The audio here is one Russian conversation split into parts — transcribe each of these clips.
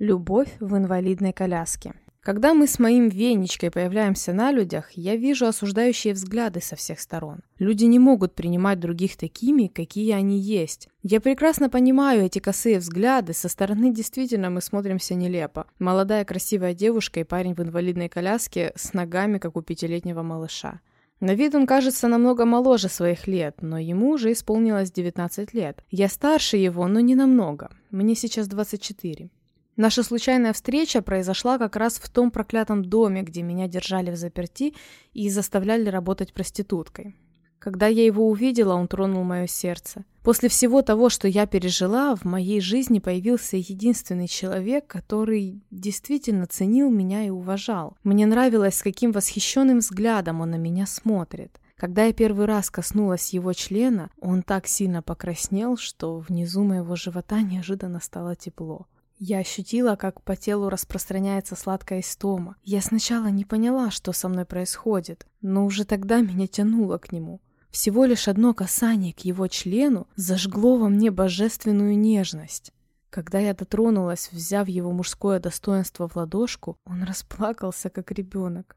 Любовь в инвалидной коляске. Когда мы с моим Венечкой появляемся на людях, я вижу осуждающие взгляды со всех сторон. Люди не могут принимать других такими, какие они есть. Я прекрасно понимаю эти косые взгляды, со стороны действительно мы смотримся нелепо. Молодая красивая девушка и парень в инвалидной коляске с ногами, как у пятилетнего малыша. На вид он кажется намного моложе своих лет, но ему уже исполнилось 19 лет. Я старше его, но не намного. Мне сейчас 24. Наша случайная встреча произошла как раз в том проклятом доме, где меня держали в заперти и заставляли работать проституткой. Когда я его увидела, он тронул мое сердце. После всего того, что я пережила, в моей жизни появился единственный человек, который действительно ценил меня и уважал. Мне нравилось, с каким восхищенным взглядом он на меня смотрит. Когда я первый раз коснулась его члена, он так сильно покраснел, что внизу моего живота неожиданно стало тепло. Я ощутила, как по телу распространяется сладкая истома. Я сначала не поняла, что со мной происходит, но уже тогда меня тянуло к нему. Всего лишь одно касание к его члену зажгло во мне божественную нежность. Когда я дотронулась, взяв его мужское достоинство в ладошку, он расплакался, как ребенок.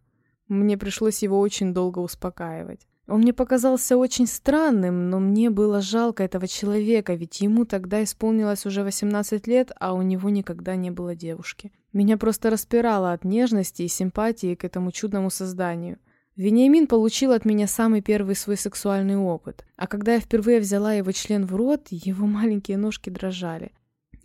Мне пришлось его очень долго успокаивать. Он мне показался очень странным, но мне было жалко этого человека, ведь ему тогда исполнилось уже 18 лет, а у него никогда не было девушки. Меня просто распирало от нежности и симпатии к этому чудному созданию. Вениамин получил от меня самый первый свой сексуальный опыт, а когда я впервые взяла его член в рот, его маленькие ножки дрожали.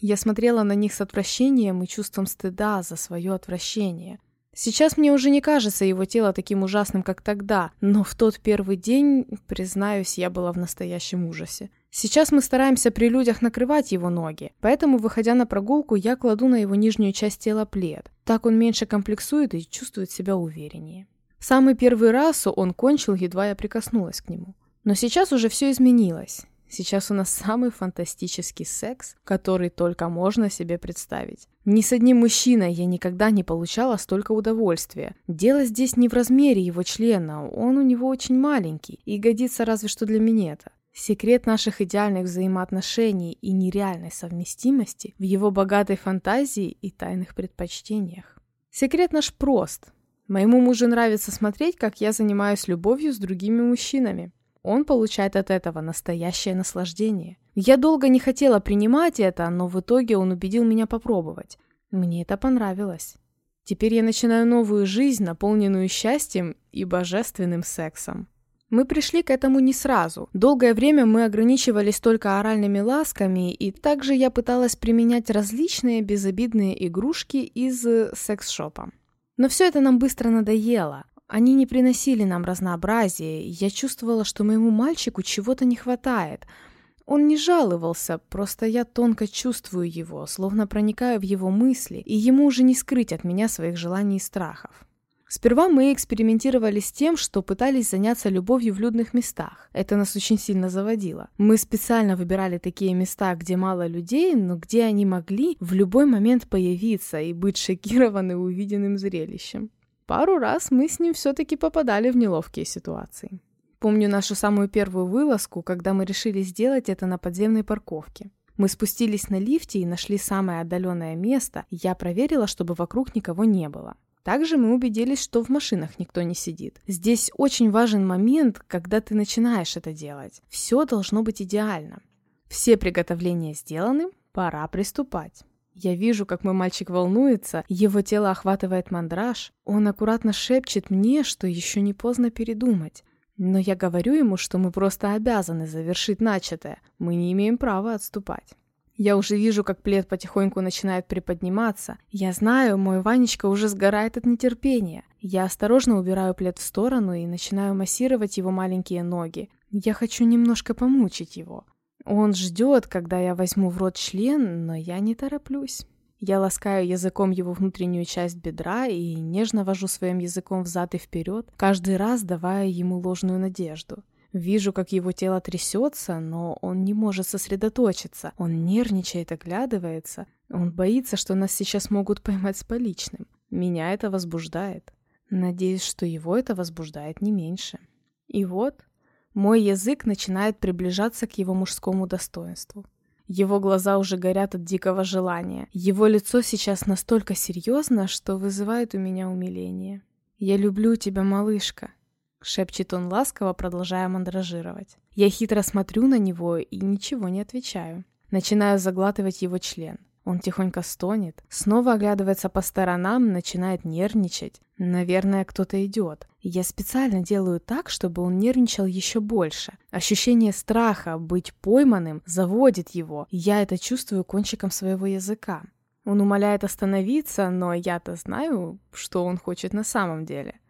Я смотрела на них с отвращением и чувством стыда за свое отвращение. Сейчас мне уже не кажется его тело таким ужасным, как тогда, но в тот первый день, признаюсь, я была в настоящем ужасе. Сейчас мы стараемся при людях накрывать его ноги, поэтому, выходя на прогулку, я кладу на его нижнюю часть тела плед. Так он меньше комплексует и чувствует себя увереннее. Самый первый раз он кончил, едва я прикоснулась к нему. Но сейчас уже все изменилось. Сейчас у нас самый фантастический секс, который только можно себе представить. Ни с одним мужчиной я никогда не получала столько удовольствия. Дело здесь не в размере его члена, он у него очень маленький и годится разве что для минета. Секрет наших идеальных взаимоотношений и нереальной совместимости в его богатой фантазии и тайных предпочтениях. Секрет наш прост. Моему мужу нравится смотреть, как я занимаюсь любовью с другими мужчинами. Он получает от этого настоящее наслаждение. Я долго не хотела принимать это, но в итоге он убедил меня попробовать. Мне это понравилось. Теперь я начинаю новую жизнь, наполненную счастьем и божественным сексом. Мы пришли к этому не сразу. Долгое время мы ограничивались только оральными ласками, и также я пыталась применять различные безобидные игрушки из секс-шопа. Но все это нам быстро надоело. Они не приносили нам разнообразия, и я чувствовала, что моему мальчику чего-то не хватает. Он не жаловался, просто я тонко чувствую его, словно проникаю в его мысли, и ему уже не скрыть от меня своих желаний и страхов. Сперва мы экспериментировали с тем, что пытались заняться любовью в людных местах. Это нас очень сильно заводило. Мы специально выбирали такие места, где мало людей, но где они могли в любой момент появиться и быть шокированы увиденным зрелищем. Пару раз мы с ним все-таки попадали в неловкие ситуации. Помню нашу самую первую вылазку, когда мы решили сделать это на подземной парковке. Мы спустились на лифте и нашли самое отдаленное место, я проверила, чтобы вокруг никого не было. Также мы убедились, что в машинах никто не сидит. Здесь очень важен момент, когда ты начинаешь это делать. Все должно быть идеально. Все приготовления сделаны, пора приступать. Я вижу, как мой мальчик волнуется, его тело охватывает мандраж. Он аккуратно шепчет мне, что еще не поздно передумать. Но я говорю ему, что мы просто обязаны завершить начатое. Мы не имеем права отступать. Я уже вижу, как плед потихоньку начинает приподниматься. Я знаю, мой Ванечка уже сгорает от нетерпения. Я осторожно убираю плед в сторону и начинаю массировать его маленькие ноги. Я хочу немножко помучить его. Он ждет, когда я возьму в рот член, но я не тороплюсь. Я ласкаю языком его внутреннюю часть бедра и нежно вожу своим языком взад и вперед, каждый раз давая ему ложную надежду. Вижу, как его тело трясется, но он не может сосредоточиться. Он нервничает, оглядывается. Он боится, что нас сейчас могут поймать с поличным. Меня это возбуждает. Надеюсь, что его это возбуждает не меньше. И вот мой язык начинает приближаться к его мужскому достоинству. Его глаза уже горят от дикого желания. Его лицо сейчас настолько серьезно, что вызывает у меня умиление. «Я люблю тебя, малышка», — шепчет он ласково, продолжая мандражировать. Я хитро смотрю на него и ничего не отвечаю. Начинаю заглатывать его член. Он тихонько стонет, снова оглядывается по сторонам, начинает нервничать. Наверное, кто-то идет. Я специально делаю так, чтобы он нервничал еще больше. Ощущение страха быть пойманным заводит его. Я это чувствую кончиком своего языка. Он умоляет остановиться, но я-то знаю, что он хочет на самом деле.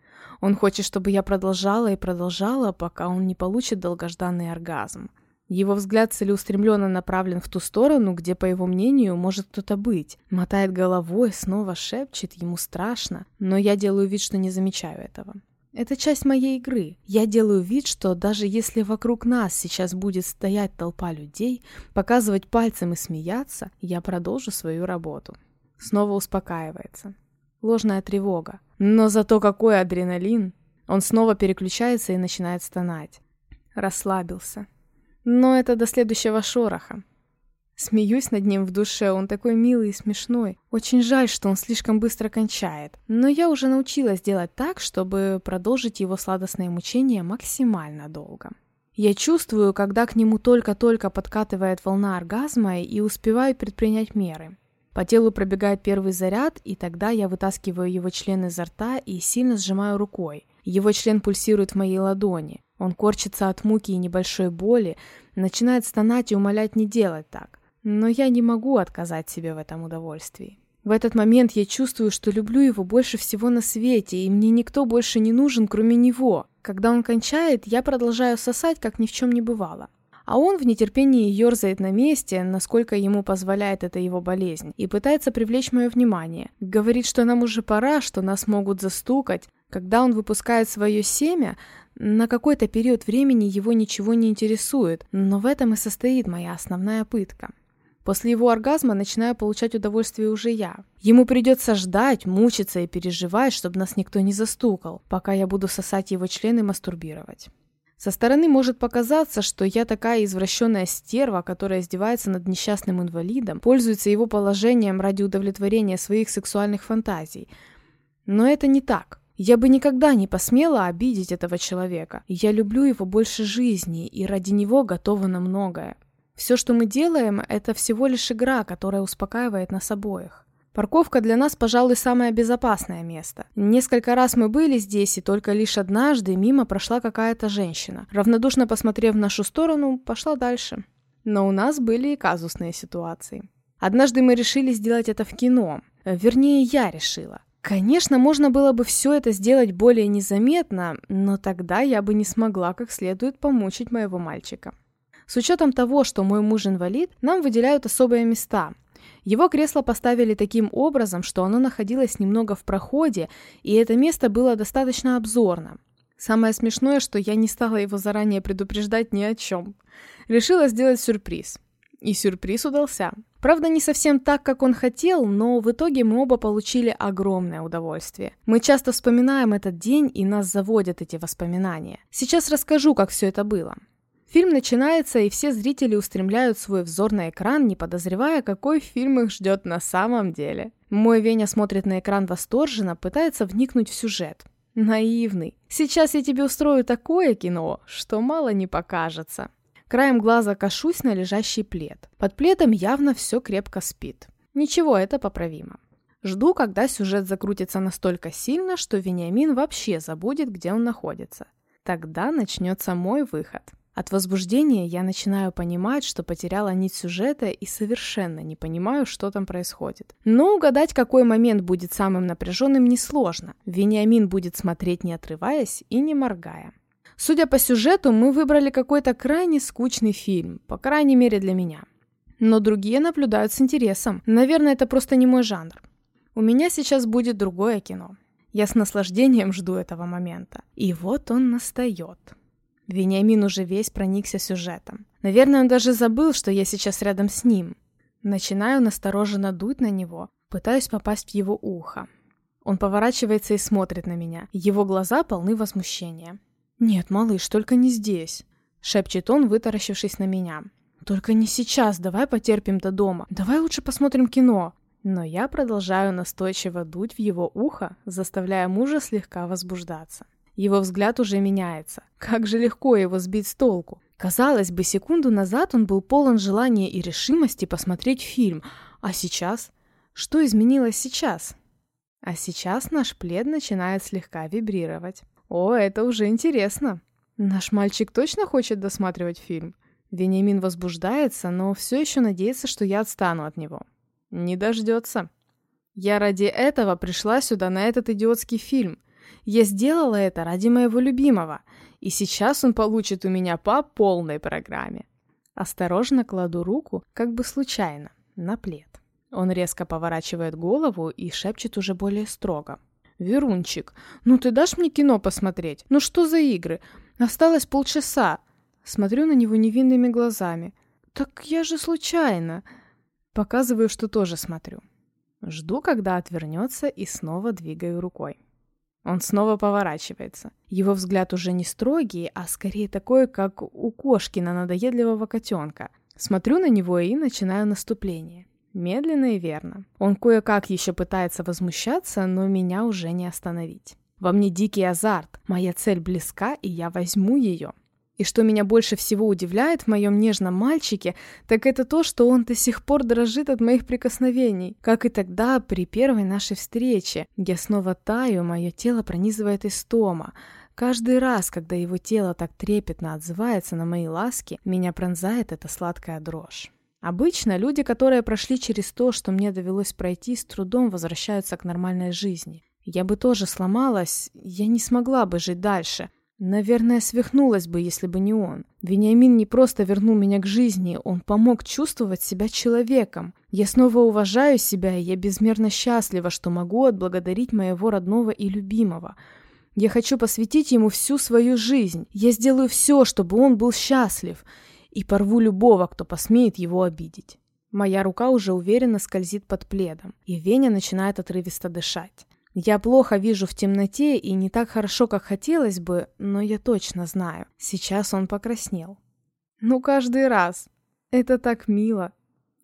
Он хочет, чтобы я продолжала и продолжала, пока он не получит долгожданный оргазм. Его взгляд целеустремленно направлен в ту сторону, где, по его мнению, может кто-то быть. Мотает головой, снова шепчет, ему страшно, но я делаю вид, что не замечаю этого. Это часть моей игры. Я делаю вид, что даже если вокруг нас сейчас будет стоять толпа людей, показывать пальцем и смеяться, я продолжу свою работу. Снова успокаивается. Ложная тревога. Но зато какой адреналин! Он снова переключается и начинает стонать. Расслабился. Но это до следующего шороха. Смеюсь над ним в душе, он такой милый и смешной. Очень жаль, что он слишком быстро кончает. Но я уже научилась делать так, чтобы продолжить его сладостное мучение максимально долго. Я чувствую, когда к нему только-только подкатывает волна оргазма и успеваю предпринять меры. По телу пробегает первый заряд, и тогда я вытаскиваю его член изо рта и сильно сжимаю рукой. Его член пульсирует в моей ладони. Он корчится от муки и небольшой боли, начинает стонать и умолять не делать так. Но я не могу отказать себе в этом удовольствии. В этот момент я чувствую, что люблю его больше всего на свете, и мне никто больше не нужен, кроме него. Когда он кончает, я продолжаю сосать, как ни в чем не бывало. А он в нетерпении ерзает на месте, насколько ему позволяет это его болезнь, и пытается привлечь мое внимание. Говорит, что нам уже пора, что нас могут застукать. Когда он выпускает свое семя, на какой-то период времени его ничего не интересует, но в этом и состоит моя основная пытка. После его оргазма начинаю получать удовольствие уже я. Ему придется ждать, мучиться и переживать, чтобы нас никто не застукал, пока я буду сосать его члены и мастурбировать. Со стороны может показаться, что я такая извращенная стерва, которая издевается над несчастным инвалидом, пользуется его положением ради удовлетворения своих сексуальных фантазий. Но это не так. Я бы никогда не посмела обидеть этого человека. Я люблю его больше жизни и ради него готова на многое. Все, что мы делаем, это всего лишь игра, которая успокаивает нас обоих. Парковка для нас, пожалуй, самое безопасное место. Несколько раз мы были здесь, и только лишь однажды мимо прошла какая-то женщина. Равнодушно посмотрев в нашу сторону, пошла дальше. Но у нас были и казусные ситуации. Однажды мы решили сделать это в кино. Вернее, я решила. Конечно, можно было бы все это сделать более незаметно, но тогда я бы не смогла как следует помучить моего мальчика. С учетом того, что мой муж инвалид, нам выделяют особые места. Его кресло поставили таким образом, что оно находилось немного в проходе, и это место было достаточно обзорно. Самое смешное, что я не стала его заранее предупреждать ни о чем. Решила сделать сюрприз. И сюрприз удался. Правда, не совсем так, как он хотел, но в итоге мы оба получили огромное удовольствие. Мы часто вспоминаем этот день, и нас заводят эти воспоминания. Сейчас расскажу, как все это было. Фильм начинается, и все зрители устремляют свой взор на экран, не подозревая, какой фильм их ждет на самом деле. Мой Веня смотрит на экран восторженно, пытается вникнуть в сюжет. Наивный. Сейчас я тебе устрою такое кино, что мало не покажется. Краем глаза кашусь на лежащий плед. Под пледом явно все крепко спит. Ничего, это поправимо. Жду, когда сюжет закрутится настолько сильно, что Вениамин вообще забудет, где он находится. Тогда начнется мой выход. От возбуждения я начинаю понимать, что потеряла нить сюжета и совершенно не понимаю, что там происходит. Но угадать, какой момент будет самым напряженным, несложно. Вениамин будет смотреть не отрываясь и не моргая. Судя по сюжету, мы выбрали какой-то крайне скучный фильм, по крайней мере для меня. Но другие наблюдают с интересом. Наверное, это просто не мой жанр. У меня сейчас будет другое кино. Я с наслаждением жду этого момента. И вот он настает. Вениамин уже весь проникся сюжетом. Наверное, он даже забыл, что я сейчас рядом с ним. Начинаю настороженно дуть на него, пытаюсь попасть в его ухо. Он поворачивается и смотрит на меня. Его глаза полны возмущения. «Нет, малыш, только не здесь», — шепчет он, вытаращившись на меня. Только не сейчас, давай потерпим до дома. Давай лучше посмотрим кино. Но я продолжаю настойчиво дуть в его ухо, заставляя мужа слегка возбуждаться. Его взгляд уже меняется. Как же легко его сбить с толку. Казалось бы, секунду назад он был полон желания и решимости посмотреть фильм. А сейчас? Что изменилось сейчас? А сейчас наш плед начинает слегка вибрировать. О, это уже интересно. Наш мальчик точно хочет досматривать фильм? Вениамин возбуждается, но все еще надеется, что я отстану от него. Не дождется. Я ради этого пришла сюда на этот идиотский фильм. Я сделала это ради моего любимого, и сейчас он получит у меня по полной программе. Осторожно кладу руку, как бы случайно, на плед. Он резко поворачивает голову и шепчет уже более строго. «Верунчик, ну ты дашь мне кино посмотреть? Ну что за игры? Осталось полчаса. Смотрю на него невинными глазами. «Так я же случайно!» Показываю, что тоже смотрю. Жду, когда отвернется, и снова двигаю рукой. Он снова поворачивается. Его взгляд уже не строгий, а скорее такой, как у кошки на надоедливого котенка. Смотрю на него и начинаю наступление. Медленно и верно. Он кое-как еще пытается возмущаться, но меня уже не остановить. Во мне дикий азарт. Моя цель близка, и я возьму ее. И что меня больше всего удивляет в моем нежном мальчике, так это то, что он до сих пор дрожит от моих прикосновений. Как и тогда, при первой нашей встрече. Я снова таю, мое тело пронизывает истома. Каждый раз, когда его тело так трепетно отзывается на мои ласки, меня пронзает эта сладкая дрожь. Обычно люди, которые прошли через то, что мне довелось пройти, с трудом возвращаются к нормальной жизни. Я бы тоже сломалась, я не смогла бы жить дальше. Наверное, свихнулась бы, если бы не он. Вениамин не просто вернул меня к жизни, он помог чувствовать себя человеком. Я снова уважаю себя, и я безмерно счастлива, что могу отблагодарить моего родного и любимого. Я хочу посвятить ему всю свою жизнь. Я сделаю все, чтобы он был счастлив. И порву любого, кто посмеет его обидеть. Моя рука уже уверенно скользит под пледом, и Веня начинает отрывисто дышать. Я плохо вижу в темноте и не так хорошо, как хотелось бы, но я точно знаю, сейчас он покраснел. Ну, каждый раз. Это так мило.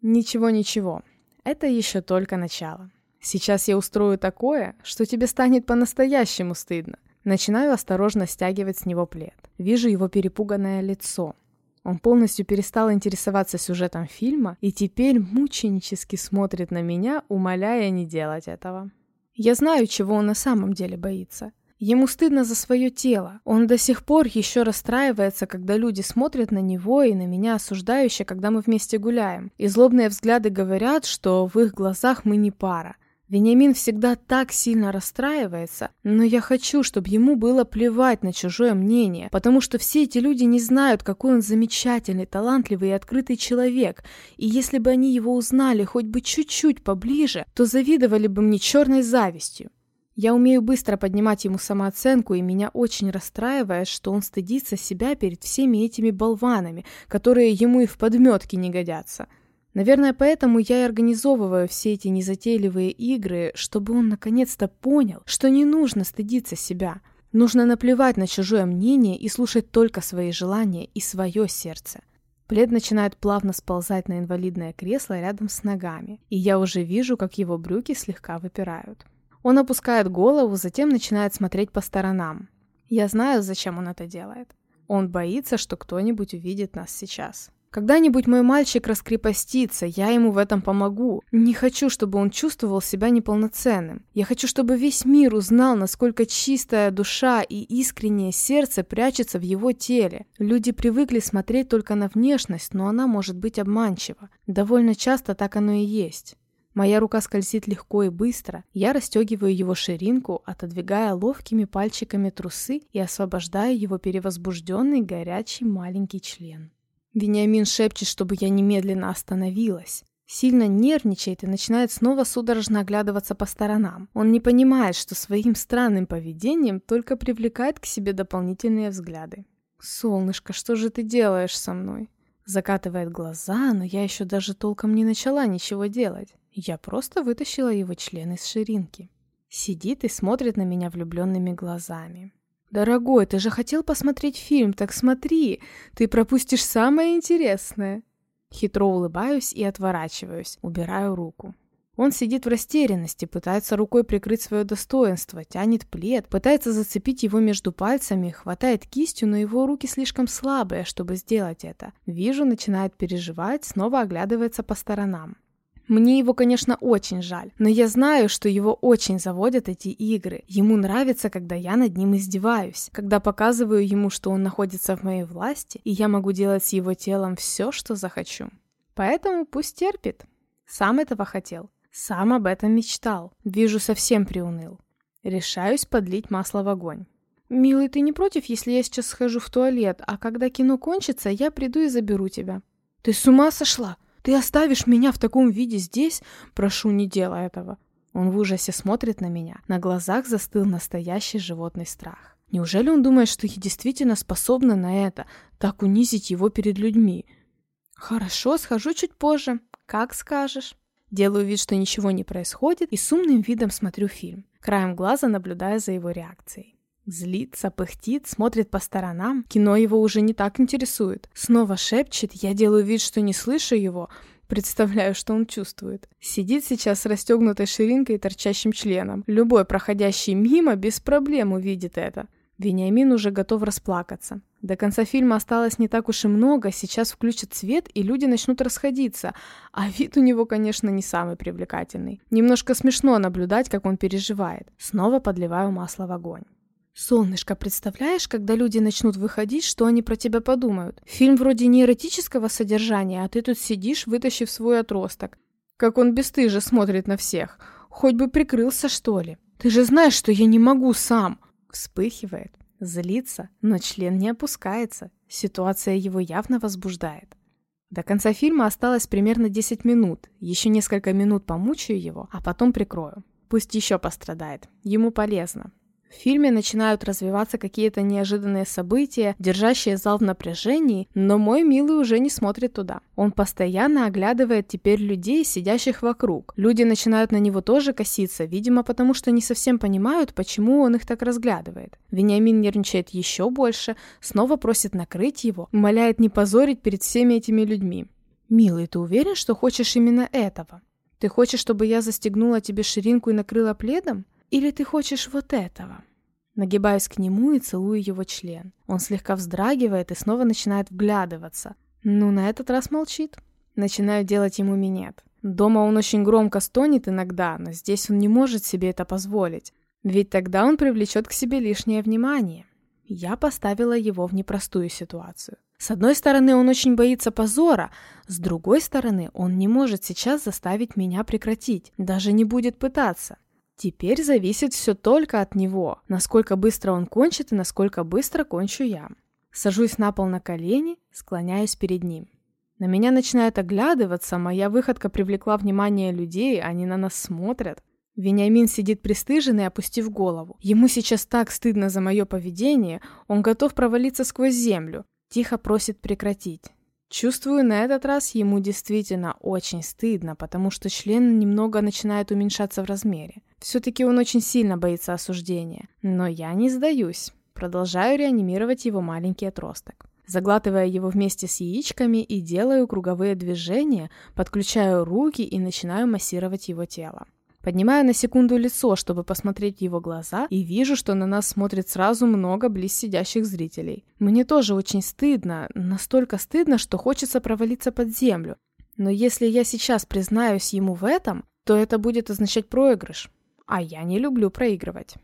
Ничего-ничего. Это еще только начало. Сейчас я устрою такое, что тебе станет по-настоящему стыдно. Начинаю осторожно стягивать с него плед. Вижу его перепуганное лицо. Он полностью перестал интересоваться сюжетом фильма и теперь мученически смотрит на меня, умоляя не делать этого. Я знаю, чего он на самом деле боится. Ему стыдно за свое тело. Он до сих пор еще расстраивается, когда люди смотрят на него и на меня осуждающе, когда мы вместе гуляем. И злобные взгляды говорят, что в их глазах мы не пара. Вениамин всегда так сильно расстраивается, но я хочу, чтобы ему было плевать на чужое мнение, потому что все эти люди не знают, какой он замечательный, талантливый и открытый человек, и если бы они его узнали хоть бы чуть-чуть поближе, то завидовали бы мне черной завистью. Я умею быстро поднимать ему самооценку, и меня очень расстраивает, что он стыдится себя перед всеми этими болванами, которые ему и в подметке не годятся. Наверное, поэтому я и организовываю все эти незатейливые игры, чтобы он наконец-то понял, что не нужно стыдиться себя. Нужно наплевать на чужое мнение и слушать только свои желания и свое сердце. Плед начинает плавно сползать на инвалидное кресло рядом с ногами, и я уже вижу, как его брюки слегка выпирают. Он опускает голову, затем начинает смотреть по сторонам. Я знаю, зачем он это делает. Он боится, что кто-нибудь увидит нас сейчас. Когда-нибудь мой мальчик раскрепостится, я ему в этом помогу. Не хочу, чтобы он чувствовал себя неполноценным. Я хочу, чтобы весь мир узнал, насколько чистая душа и искреннее сердце прячется в его теле. Люди привыкли смотреть только на внешность, но она может быть обманчива. Довольно часто так оно и есть. Моя рука скользит легко и быстро. Я расстегиваю его ширинку, отодвигая ловкими пальчиками трусы и освобождая его перевозбужденный горячий маленький член. Вениамин шепчет, чтобы я немедленно остановилась. Сильно нервничает и начинает снова судорожно оглядываться по сторонам. Он не понимает, что своим странным поведением только привлекает к себе дополнительные взгляды. «Солнышко, что же ты делаешь со мной?» Закатывает глаза, но я еще даже толком не начала ничего делать. Я просто вытащила его член из ширинки. Сидит и смотрит на меня влюбленными глазами. «Дорогой, ты же хотел посмотреть фильм, так смотри, ты пропустишь самое интересное». Хитро улыбаюсь и отворачиваюсь, убираю руку. Он сидит в растерянности, пытается рукой прикрыть свое достоинство, тянет плед, пытается зацепить его между пальцами, хватает кистью, но его руки слишком слабые, чтобы сделать это. Вижу, начинает переживать, снова оглядывается по сторонам. Мне его, конечно, очень жаль, но я знаю, что его очень заводят эти игры. Ему нравится, когда я над ним издеваюсь, когда показываю ему, что он находится в моей власти, и я могу делать с его телом все, что захочу. Поэтому пусть терпит. Сам этого хотел. Сам об этом мечтал. Вижу, совсем приуныл. Решаюсь подлить масло в огонь. «Милый, ты не против, если я сейчас схожу в туалет, а когда кино кончится, я приду и заберу тебя?» «Ты с ума сошла? Ты оставишь меня в таком виде здесь? Прошу, не делай этого». Он в ужасе смотрит на меня. На глазах застыл настоящий животный страх. Неужели он думает, что я действительно способна на это, так унизить его перед людьми? «Хорошо, схожу чуть позже. Как скажешь». Делаю вид, что ничего не происходит, и с умным видом смотрю фильм, краем глаза наблюдая за его реакцией. Злится, пыхтит, смотрит по сторонам. Кино его уже не так интересует. Снова шепчет, я делаю вид, что не слышу его, Представляю, что он чувствует. Сидит сейчас с расстегнутой ширинкой и торчащим членом. Любой проходящий мимо без проблем увидит это. Вениамин уже готов расплакаться. До конца фильма осталось не так уж и много, сейчас включат свет, и люди начнут расходиться. А вид у него, конечно, не самый привлекательный. Немножко смешно наблюдать, как он переживает. Снова подливаю масло в огонь. «Солнышко, представляешь, когда люди начнут выходить, что они про тебя подумают? Фильм вроде не эротического содержания, а ты тут сидишь, вытащив свой отросток. Как он бесстыже смотрит на всех. Хоть бы прикрылся, что ли. Ты же знаешь, что я не могу сам!» Вспыхивает, злится, но член не опускается. Ситуация его явно возбуждает. До конца фильма осталось примерно 10 минут. Еще несколько минут помучаю его, а потом прикрою. Пусть еще пострадает. Ему полезно. В фильме начинают развиваться какие-то неожиданные события, держащие зал в напряжении, но мой милый уже не смотрит туда. Он постоянно оглядывает теперь людей, сидящих вокруг. Люди начинают на него тоже коситься, видимо, потому что не совсем понимают, почему он их так разглядывает. Вениамин нервничает еще больше, снова просит накрыть его, умоляет не позорить перед всеми этими людьми. «Милый, ты уверен, что хочешь именно этого? Ты хочешь, чтобы я застегнула тебе ширинку и накрыла пледом? Или ты хочешь вот этого?» Нагибаюсь к нему и целую его член. Он слегка вздрагивает и снова начинает вглядываться. Ну, на этот раз молчит. Начинаю делать ему минет. Дома он очень громко стонет иногда, но здесь он не может себе это позволить. Ведь тогда он привлечет к себе лишнее внимание. Я поставила его в непростую ситуацию. С одной стороны, он очень боится позора, с другой стороны, он не может сейчас заставить меня прекратить, даже не будет пытаться. Теперь зависит все только от него, насколько быстро он кончит и насколько быстро кончу я. Сажусь на пол на колени, склоняюсь перед ним. На меня начинают оглядываться, моя выходка привлекла внимание людей, они на нас смотрят. Вениамин сидит пристыженный, опустив голову. Ему сейчас так стыдно за мое поведение, он готов провалиться сквозь землю. Тихо просит прекратить. Чувствую, на этот раз ему действительно очень стыдно, потому что член немного начинает уменьшаться в размере. Все-таки он очень сильно боится осуждения. Но я не сдаюсь. Продолжаю реанимировать его маленький отросток. Заглатывая его вместе с яичками и делаю круговые движения, подключаю руки и начинаю массировать его тело. Поднимаю на секунду лицо, чтобы посмотреть его глаза, и вижу, что на нас смотрит сразу много близ сидящих зрителей. Мне тоже очень стыдно, настолько стыдно, что хочется провалиться под землю. Но если я сейчас признаюсь ему в этом, то это будет означать проигрыш. А я не люблю проигрывать.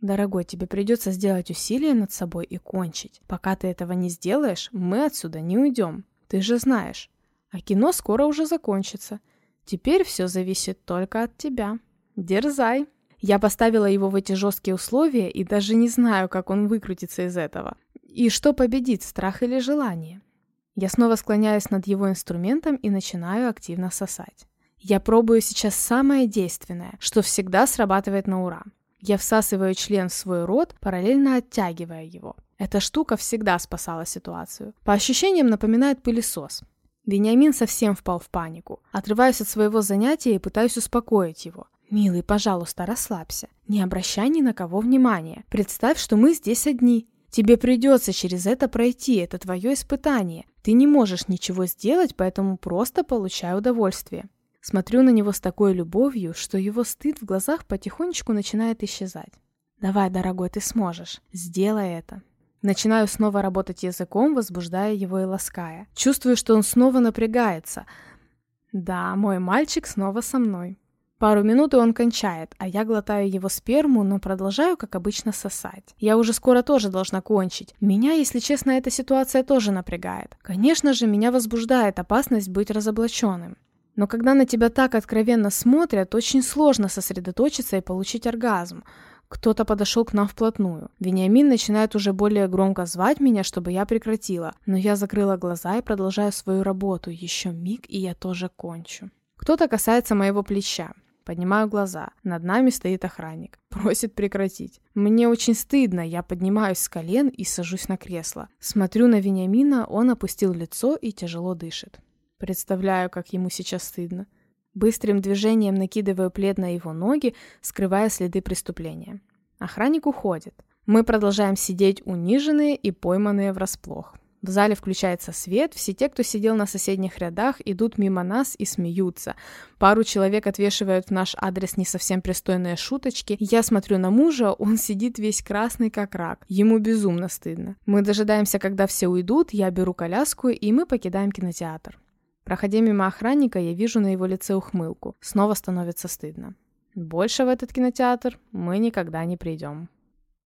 Дорогой, тебе придется сделать усилие над собой и кончить. Пока ты этого не сделаешь, мы отсюда не уйдем. Ты же знаешь. А кино скоро уже закончится. Теперь все зависит только от тебя. Дерзай. Я поставила его в эти жесткие условия и даже не знаю, как он выкрутится из этого. И что победит, страх или желание? Я снова склоняюсь над его инструментом и начинаю активно сосать. Я пробую сейчас самое действенное, что всегда срабатывает на ура. Я всасываю член в свой рот, параллельно оттягивая его. Эта штука всегда спасала ситуацию. По ощущениям напоминает пылесос. Вениамин совсем впал в панику. Отрываюсь от своего занятия и пытаюсь успокоить его. «Милый, пожалуйста, расслабься. Не обращай ни на кого внимания. Представь, что мы здесь одни. Тебе придется через это пройти, это твое испытание. Ты не можешь ничего сделать, поэтому просто получай удовольствие. Смотрю на него с такой любовью, что его стыд в глазах потихонечку начинает исчезать. Давай, дорогой, ты сможешь. Сделай это. Начинаю снова работать языком, возбуждая его и лаская. Чувствую, что он снова напрягается. Да, мой мальчик снова со мной. Пару минут и он кончает, а я глотаю его сперму, но продолжаю, как обычно, сосать. Я уже скоро тоже должна кончить. Меня, если честно, эта ситуация тоже напрягает. Конечно же, меня возбуждает опасность быть разоблаченным. Но когда на тебя так откровенно смотрят, очень сложно сосредоточиться и получить оргазм. Кто-то подошел к нам вплотную. Вениамин начинает уже более громко звать меня, чтобы я прекратила. Но я закрыла глаза и продолжаю свою работу. Еще миг, и я тоже кончу. Кто-то касается моего плеча. Поднимаю глаза. Над нами стоит охранник. Просит прекратить. Мне очень стыдно. Я поднимаюсь с колен и сажусь на кресло. Смотрю на Вениамина, он опустил лицо и тяжело дышит. Представляю, как ему сейчас стыдно. Быстрым движением накидываю плед на его ноги, скрывая следы преступления. Охранник уходит. Мы продолжаем сидеть униженные и пойманные врасплох. В зале включается свет, все те, кто сидел на соседних рядах, идут мимо нас и смеются. Пару человек отвешивают в наш адрес не совсем пристойные шуточки. Я смотрю на мужа, он сидит весь красный как рак. Ему безумно стыдно. Мы дожидаемся, когда все уйдут, я беру коляску, и мы покидаем кинотеатр. Проходя мимо охранника, я вижу на его лице ухмылку. Снова становится стыдно. Больше в этот кинотеатр мы никогда не придем.